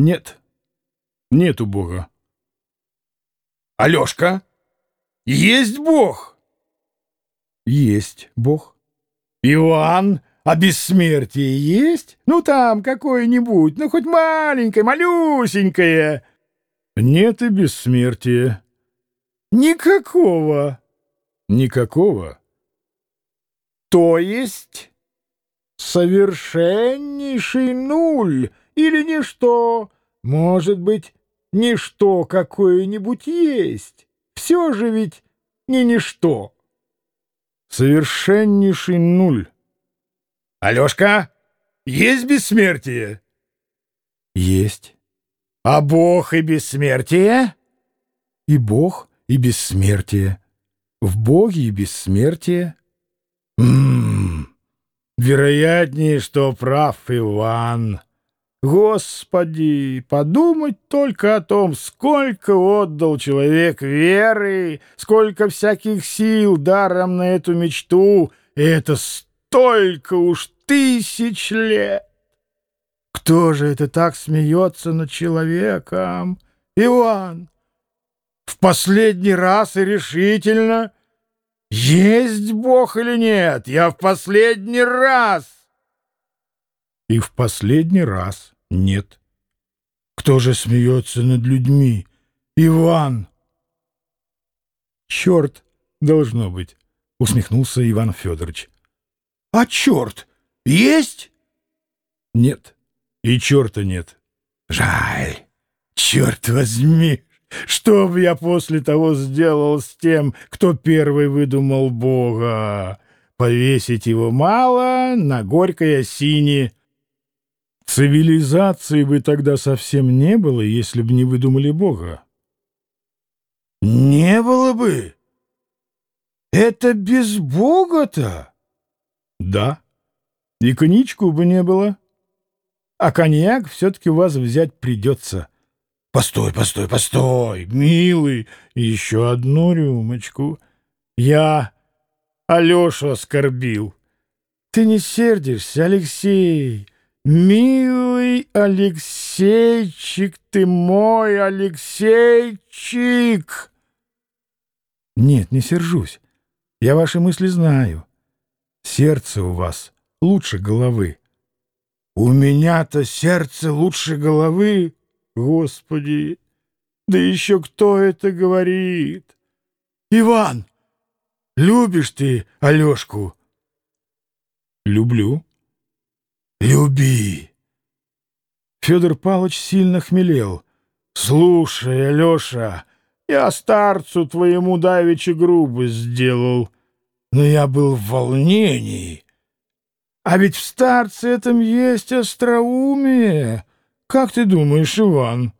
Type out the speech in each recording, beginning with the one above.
Нет, нету Бога. Алешка, есть Бог? Есть Бог. Иван, а бессмертие есть? Ну, там какое-нибудь, ну, хоть маленькое, малюсенькое. Нет и бессмертия. Никакого. Никакого. То есть совершеннейший нуль или ничто, может быть, ничто какое-нибудь есть. Все же ведь не ничто. Совершеннейший нуль. Алешка, есть бессмертие? Есть. А Бог и бессмертие? И Бог, и бессмертие. В Боге и бессмертие. Ммм, вероятнее, что прав Иван. Господи, подумать только о том, сколько отдал человек веры, сколько всяких сил даром на эту мечту, и это столько уж тысяч лет. Кто же это так смеется над человеком? Иван, в последний раз и решительно, есть Бог или нет, я в последний раз и в последний раз нет. Кто же смеется над людьми? Иван! Черт, должно быть, усмехнулся Иван Федорович. А черт есть? Нет, и черта нет. Жаль, черт возьми, что бы я после того сделал с тем, кто первый выдумал Бога? Повесить его мало на горькой осине — Цивилизации бы тогда совсем не было, если бы не выдумали Бога. Не было бы. Это без Бога-то? Да. И коньячку бы не было. А коньяк все-таки у вас взять придется. Постой, постой, постой, милый, еще одну рюмочку. Я Алешу оскорбил. Ты не сердишься, Алексей? «Милый Алексейчик, ты мой Алексейчик!» «Нет, не сержусь. Я ваши мысли знаю. Сердце у вас лучше головы». «У меня-то сердце лучше головы? Господи! Да еще кто это говорит? Иван, любишь ты Алешку?» «Люблю». Люби. Федор Павлович сильно хмелел. Слушай, Алеша, я старцу твоему давеча грубо сделал, но я был в волнении. А ведь в старце этом есть остроумие. Как ты думаешь, Иван?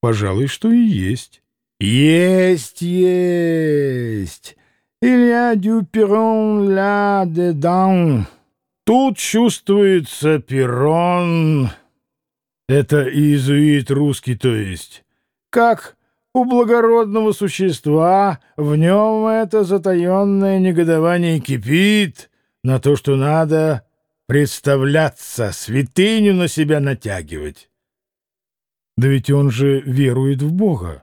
Пожалуй, что и есть. Есть, есть. A du peron là-dedans. Тут чувствуется перрон. Это иезуит русский, то есть. Как у благородного существа в нем это затаенное негодование кипит на то, что надо представляться, святыню на себя натягивать. Да ведь он же верует в Бога.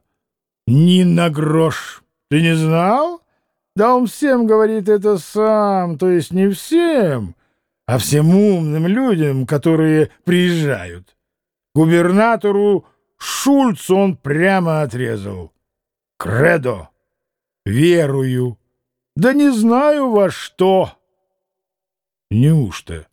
Ни на грош. Ты не знал? Да он всем говорит это сам, то есть не всем, а всем умным людям, которые приезжают. Губернатору Шульцу он прямо отрезал. Кредо. Верую. Да не знаю во что. Неужто?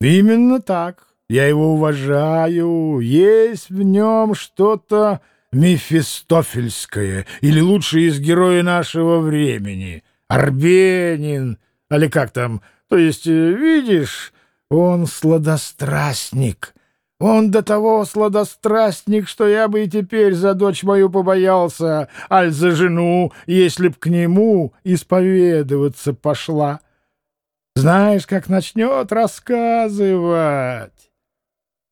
Именно так. Я его уважаю. Есть в нем что-то мефистофельское, или лучше из героя нашего времени. Арбенин, или как там то есть, э, видишь, он сладострастник. Он до того сладострастник, что я бы и теперь за дочь мою побоялся, аль за жену, если б к нему исповедоваться пошла. Знаешь, как начнет рассказывать.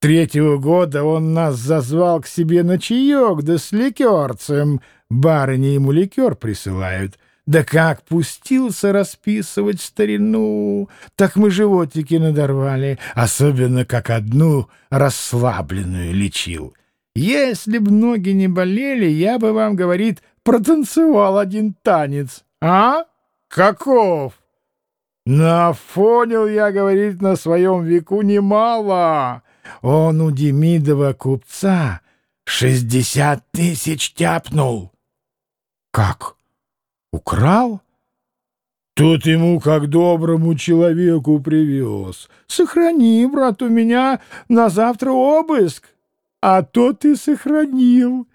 Третьего года он нас зазвал к себе на чаек, да с ликерцем. Барыни ему ликер присылают. Да как пустился расписывать старину, так мы животики надорвали, особенно как одну расслабленную лечил. Если б ноги не болели, я бы вам, говорит, протанцевал один танец. А? Каков? Нафонил я, говорит, на своем веку немало. Он у Демидова купца шестьдесят тысяч тяпнул. Как? Украл? Тут ему, как доброму человеку, привез. Сохрани, брат, у меня на завтра обыск. А то ты сохранил.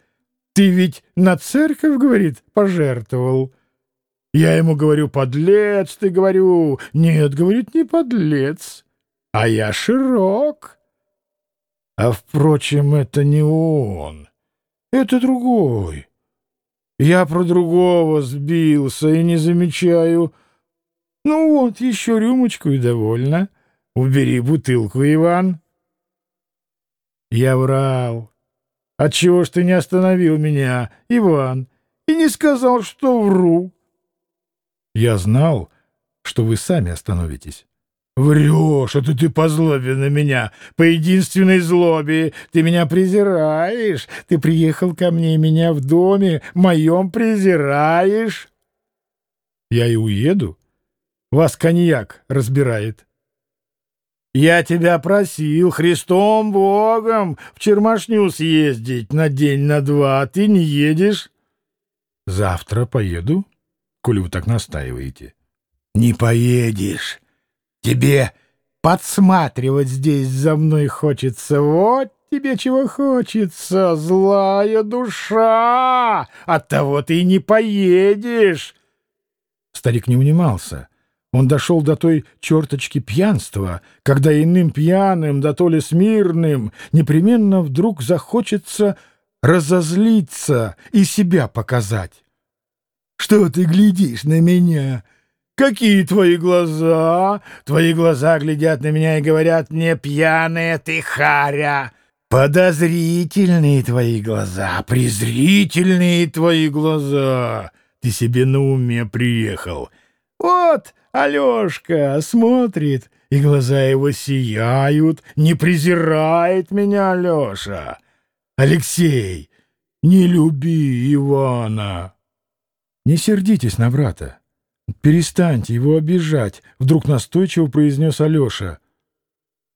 Ты ведь на церковь, говорит, пожертвовал. Я ему говорю, подлец ты, говорю. Нет, говорит, не подлец, а я широк. А, впрочем, это не он, это другой. Я про другого сбился и не замечаю. Ну вот, еще рюмочку и довольно. Убери бутылку, Иван. Я врал. Отчего ж ты не остановил меня, Иван, и не сказал, что вру? Я знал, что вы сами остановитесь. Врешь, это ты по злобе на меня, по единственной злобе. Ты меня презираешь. Ты приехал ко мне меня в доме моем презираешь. Я и уеду. Вас коньяк разбирает. Я тебя просил Христом Богом в Чермашню съездить на день, на два, а ты не едешь. Завтра поеду, коли вы так настаиваете. Не поедешь. Тебе подсматривать здесь за мной хочется. Вот тебе чего хочется, злая душа. Оттого ты и не поедешь. Старик не унимался. Он дошел до той черточки пьянства, когда иным пьяным, да то ли смирным, непременно вдруг захочется разозлиться и себя показать. «Что ты глядишь на меня?» Какие твои глаза? Твои глаза глядят на меня и говорят мне, пьяная ты харя. Подозрительные твои глаза, презрительные твои глаза. Ты себе на уме приехал. Вот Алешка смотрит, и глаза его сияют. Не презирает меня Алеша. Алексей, не люби Ивана. Не сердитесь на брата. «Перестаньте его обижать», — вдруг настойчиво произнес Алеша.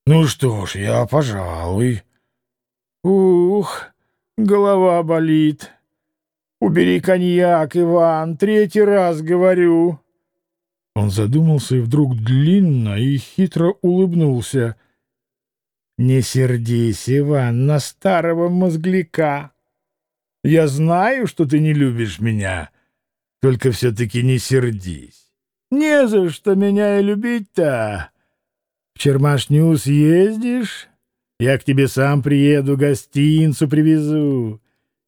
«Ну что ж, я, пожалуй». «Ух, голова болит. Убери коньяк, Иван, третий раз говорю». Он задумался и вдруг длинно и хитро улыбнулся. «Не сердись, Иван, на старого мозгляка. Я знаю, что ты не любишь меня». Только все-таки не сердись. Не за что меня и любить-то. В Чермашню съездишь, я к тебе сам приеду, гостинцу привезу.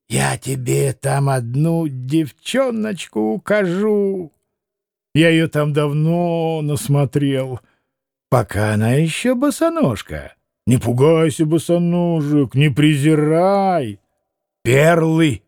Я тебе там одну девчоночку укажу. Я ее там давно насмотрел, пока она еще босоножка. Не пугайся, босоножек, не презирай. Перлы